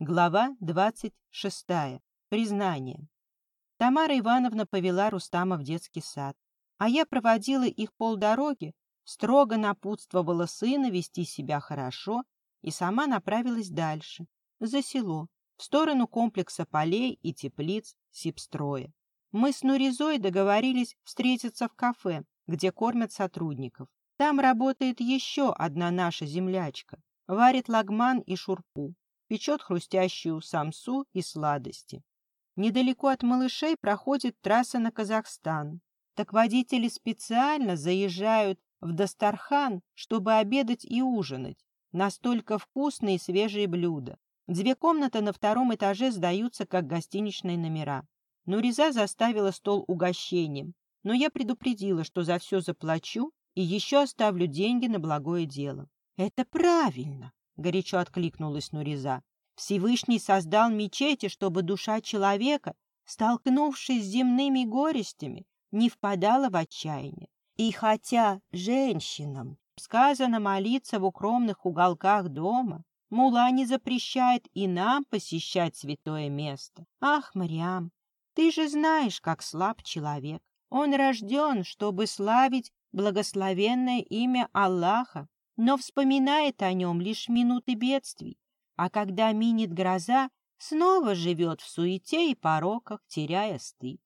Глава 26. Признание. Тамара Ивановна повела Рустама в детский сад, а я проводила их полдороги, строго напутствовала сына вести себя хорошо и сама направилась дальше, за село, в сторону комплекса полей и теплиц Сибстроя. Мы с Нуризой договорились встретиться в кафе, где кормят сотрудников. Там работает еще одна наша землячка, варит лагман и шурпу печет хрустящую самсу и сладости. Недалеко от малышей проходит трасса на Казахстан. Так водители специально заезжают в Дастархан, чтобы обедать и ужинать. Настолько вкусные и свежие блюда. Две комнаты на втором этаже сдаются как гостиничные номера. Нуриза заставила стол угощением, но я предупредила, что за все заплачу и еще оставлю деньги на благое дело. «Это правильно!» — горячо откликнулась Нуриза. «Всевышний создал мечети, чтобы душа человека, столкнувшись с земными горестями, не впадала в отчаяние. И хотя женщинам сказано молиться в укромных уголках дома, Мула не запрещает и нам посещать святое место. Ах, Мариам, ты же знаешь, как слаб человек. Он рожден, чтобы славить благословенное имя Аллаха, но вспоминает о нем лишь минуты бедствий, а когда минит гроза, снова живет в суете и пороках, теряя стыд.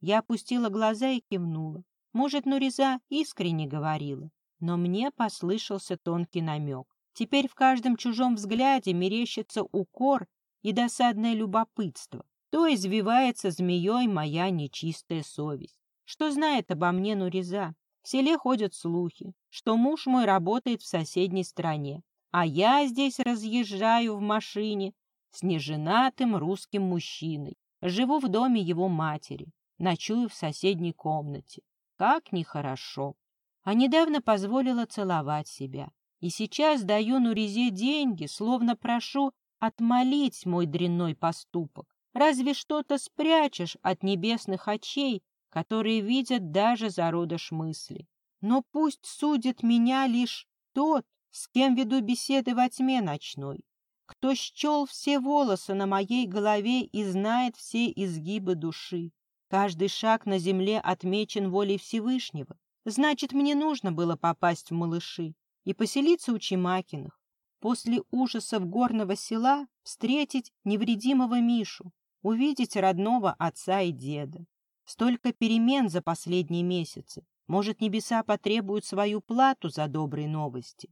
Я опустила глаза и кивнула. Может, Нуриза искренне говорила, но мне послышался тонкий намек. Теперь в каждом чужом взгляде мерещится укор и досадное любопытство. То извивается змеей моя нечистая совесть. Что знает обо мне Нуриза? В селе ходят слухи, что муж мой работает в соседней стране, а я здесь разъезжаю в машине с неженатым русским мужчиной, живу в доме его матери, ночую в соседней комнате. Как нехорошо. А недавно позволила целовать себя. И сейчас даю Нуризе деньги, словно прошу отмолить мой дрянной поступок. Разве что-то спрячешь от небесных очей, которые видят даже зародыш мысли. Но пусть судит меня лишь тот, с кем веду беседы во тьме ночной, кто счел все волосы на моей голове и знает все изгибы души. Каждый шаг на земле отмечен волей Всевышнего. Значит, мне нужно было попасть в малыши и поселиться у Чемакиных. После ужасов горного села встретить невредимого Мишу, увидеть родного отца и деда. Столько перемен за последние месяцы. Может, небеса потребуют свою плату за добрые новости.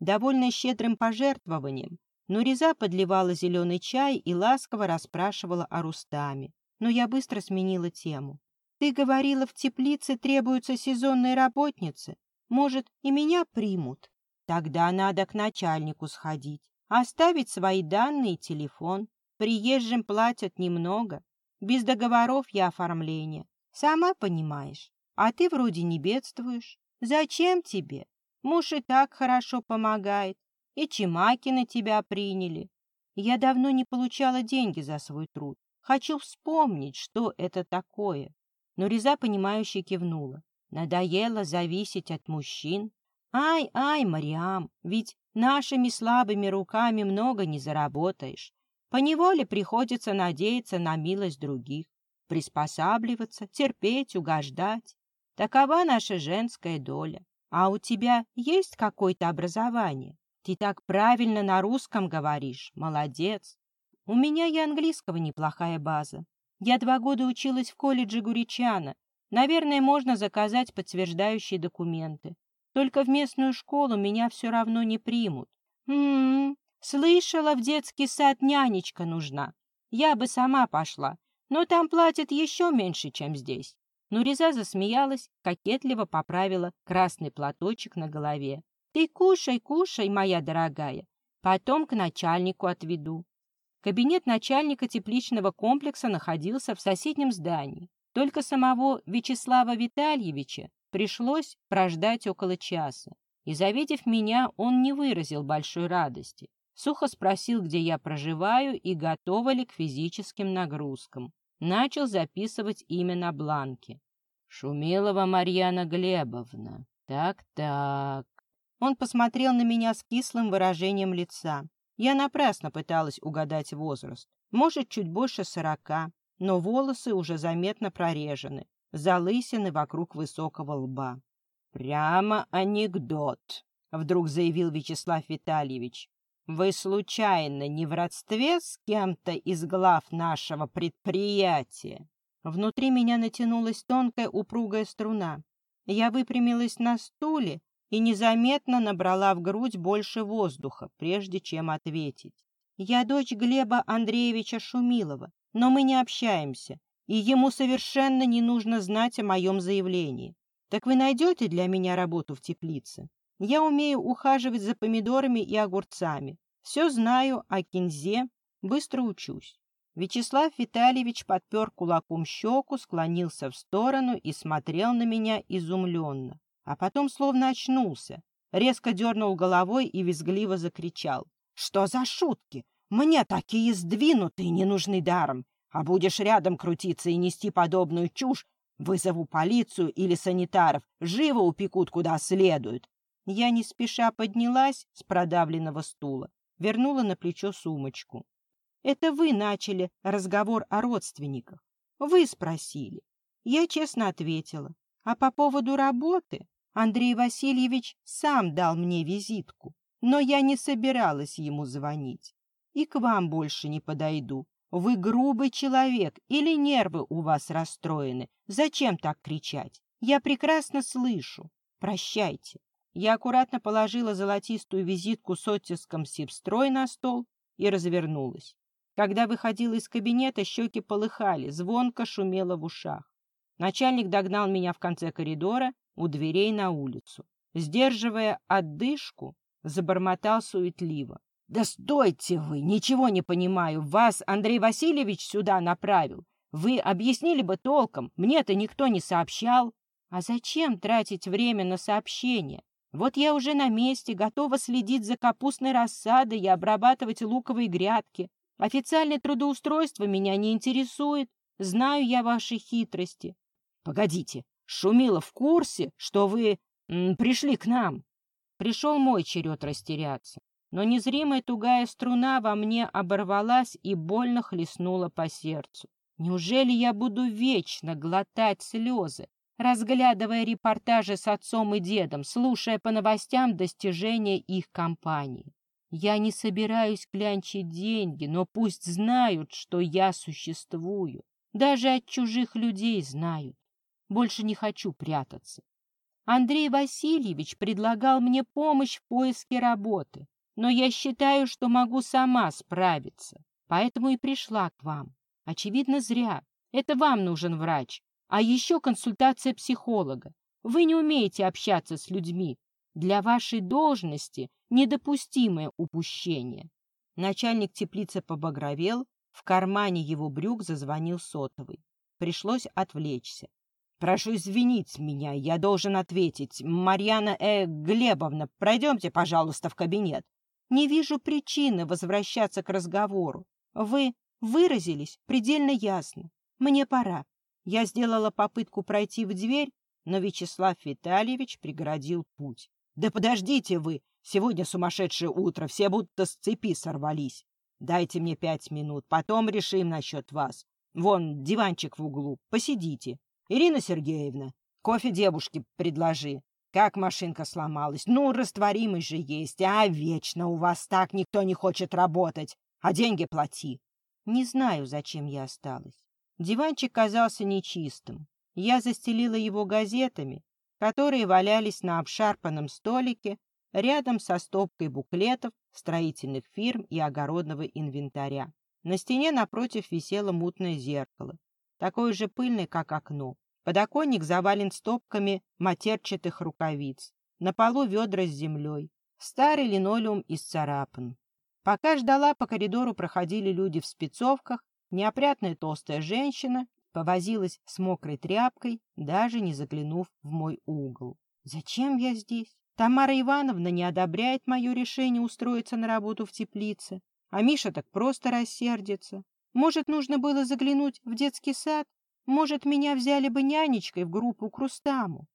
Довольно щедрым пожертвованием, Нуриза подливала зеленый чай и ласково расспрашивала о Рустаме. Но я быстро сменила тему. «Ты говорила, в теплице требуются сезонные работницы. Может, и меня примут? Тогда надо к начальнику сходить, оставить свои данные и телефон. Приезжим платят немного, без договоров и оформления. Сама понимаешь. А ты вроде не бедствуешь. Зачем тебе? Муж и так хорошо помогает. И чемаки на тебя приняли. Я давно не получала деньги за свой труд. Хочу вспомнить, что это такое. Но Реза, понимающе кивнула. Надоело зависеть от мужчин. Ай, ай, Мариам, ведь нашими слабыми руками много не заработаешь. Поневоле приходится надеяться на милость других, приспосабливаться, терпеть, угождать. Такова наша женская доля. А у тебя есть какое-то образование? Ты так правильно на русском говоришь. Молодец. У меня и английского неплохая база. Я два года училась в колледже Гуричана. Наверное, можно заказать подтверждающие документы. Только в местную школу меня все равно не примут. М-м, Слышала, в детский сад нянечка нужна. Я бы сама пошла, но там платят еще меньше, чем здесь. Нуриза засмеялась, кокетливо поправила красный платочек на голове. «Ты кушай, кушай, моя дорогая. Потом к начальнику отведу». Кабинет начальника тепличного комплекса находился в соседнем здании. Только самого Вячеслава Витальевича пришлось прождать около часа. И, завидев меня, он не выразил большой радости. Сухо спросил, где я проживаю и готова ли к физическим нагрузкам. Начал записывать имя на бланке. Шумилова Марьяна Глебовна. Так-так. Он посмотрел на меня с кислым выражением лица. Я напрасно пыталась угадать возраст. Может, чуть больше сорока, но волосы уже заметно прорежены, залысины вокруг высокого лба. «Прямо анекдот», — вдруг заявил Вячеслав Витальевич. «Вы случайно не в родстве с кем-то из глав нашего предприятия?» Внутри меня натянулась тонкая упругая струна. Я выпрямилась на стуле и незаметно набрала в грудь больше воздуха, прежде чем ответить. «Я дочь Глеба Андреевича Шумилова, но мы не общаемся, и ему совершенно не нужно знать о моем заявлении. Так вы найдете для меня работу в теплице? Я умею ухаживать за помидорами и огурцами. Все знаю о кинзе, быстро учусь. Вячеслав Витальевич подпер кулаком щеку, склонился в сторону и смотрел на меня изумленно. А потом словно очнулся, резко дернул головой и визгливо закричал. «Что за шутки? Мне такие сдвинутые не нужны даром. А будешь рядом крутиться и нести подобную чушь, Вызову полицию или санитаров, живо упекут куда следует. Я не спеша поднялась с продавленного стула, вернула на плечо сумочку. Это вы начали разговор о родственниках. Вы спросили. Я честно ответила. А по поводу работы Андрей Васильевич сам дал мне визитку, но я не собиралась ему звонить. И к вам больше не подойду. Вы грубый человек или нервы у вас расстроены? Зачем так кричать? Я прекрасно слышу. Прощайте. Я аккуратно положила золотистую визитку с оттиском «Сибстрой» на стол и развернулась. Когда выходила из кабинета, щеки полыхали, звонко шумело в ушах. Начальник догнал меня в конце коридора у дверей на улицу. Сдерживая отдышку, забормотал суетливо. «Да стойте вы! Ничего не понимаю! Вас Андрей Васильевич сюда направил! Вы объяснили бы толком! Мне-то никто не сообщал!» «А зачем тратить время на сообщения? Вот я уже на месте, готова следить за капустной рассадой и обрабатывать луковые грядки. Официальное трудоустройство меня не интересует. Знаю я ваши хитрости. Погодите, Шумила в курсе, что вы м, пришли к нам? Пришел мой черед растеряться но незримая тугая струна во мне оборвалась и больно хлестнула по сердцу. Неужели я буду вечно глотать слезы, разглядывая репортажи с отцом и дедом, слушая по новостям достижения их компании? Я не собираюсь клянчить деньги, но пусть знают, что я существую. Даже от чужих людей знают. Больше не хочу прятаться. Андрей Васильевич предлагал мне помощь в поиске работы но я считаю, что могу сама справиться, поэтому и пришла к вам. Очевидно, зря. Это вам нужен врач, а еще консультация психолога. Вы не умеете общаться с людьми. Для вашей должности недопустимое упущение. Начальник теплицы побагровел, в кармане его брюк зазвонил сотовый. Пришлось отвлечься. «Прошу извинить меня, я должен ответить. Марьяна Э. Глебовна, пройдемте, пожалуйста, в кабинет. Не вижу причины возвращаться к разговору. Вы выразились предельно ясно. Мне пора. Я сделала попытку пройти в дверь, но Вячеслав Витальевич преградил путь. Да подождите вы! Сегодня сумасшедшее утро, все будто с цепи сорвались. Дайте мне пять минут, потом решим насчет вас. Вон диванчик в углу, посидите. Ирина Сергеевна, кофе девушке предложи. Как машинка сломалась? Ну, растворимый же есть. А вечно у вас так никто не хочет работать. А деньги плати. Не знаю, зачем я осталась. Диванчик казался нечистым. Я застелила его газетами, которые валялись на обшарпанном столике рядом со стопкой буклетов строительных фирм и огородного инвентаря. На стене напротив висело мутное зеркало, такое же пыльное, как окно. Подоконник завален стопками матерчатых рукавиц. На полу ведра с землей. Старый линолеум исцарапан. Пока ждала, по коридору проходили люди в спецовках. Неопрятная толстая женщина повозилась с мокрой тряпкой, даже не заглянув в мой угол. Зачем я здесь? Тамара Ивановна не одобряет мое решение устроиться на работу в теплице. А Миша так просто рассердится. Может, нужно было заглянуть в детский сад? Может, меня взяли бы нянечкой в группу к Рустаму.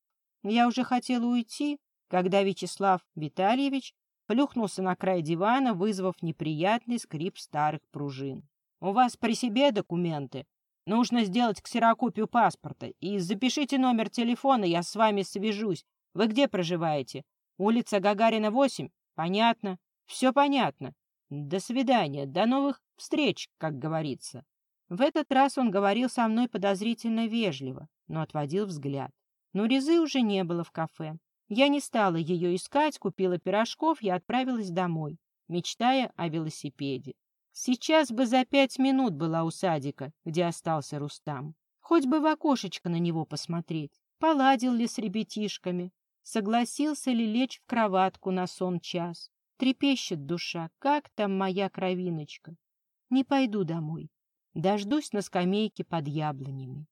Я уже хотела уйти, когда Вячеслав Витальевич плюхнулся на край дивана, вызвав неприятный скрип старых пружин. «У вас при себе документы? Нужно сделать ксерокопию паспорта. И запишите номер телефона, я с вами свяжусь. Вы где проживаете? Улица Гагарина, 8? Понятно. Все понятно. До свидания. До новых встреч, как говорится». В этот раз он говорил со мной подозрительно вежливо, но отводил взгляд. Но Резы уже не было в кафе. Я не стала ее искать, купила пирожков и отправилась домой, мечтая о велосипеде. Сейчас бы за пять минут была у садика, где остался Рустам. Хоть бы в окошечко на него посмотреть. Поладил ли с ребятишками? Согласился ли лечь в кроватку на сон час? Трепещет душа, как там моя кровиночка? Не пойду домой. Дождусь на скамейке под яблонями.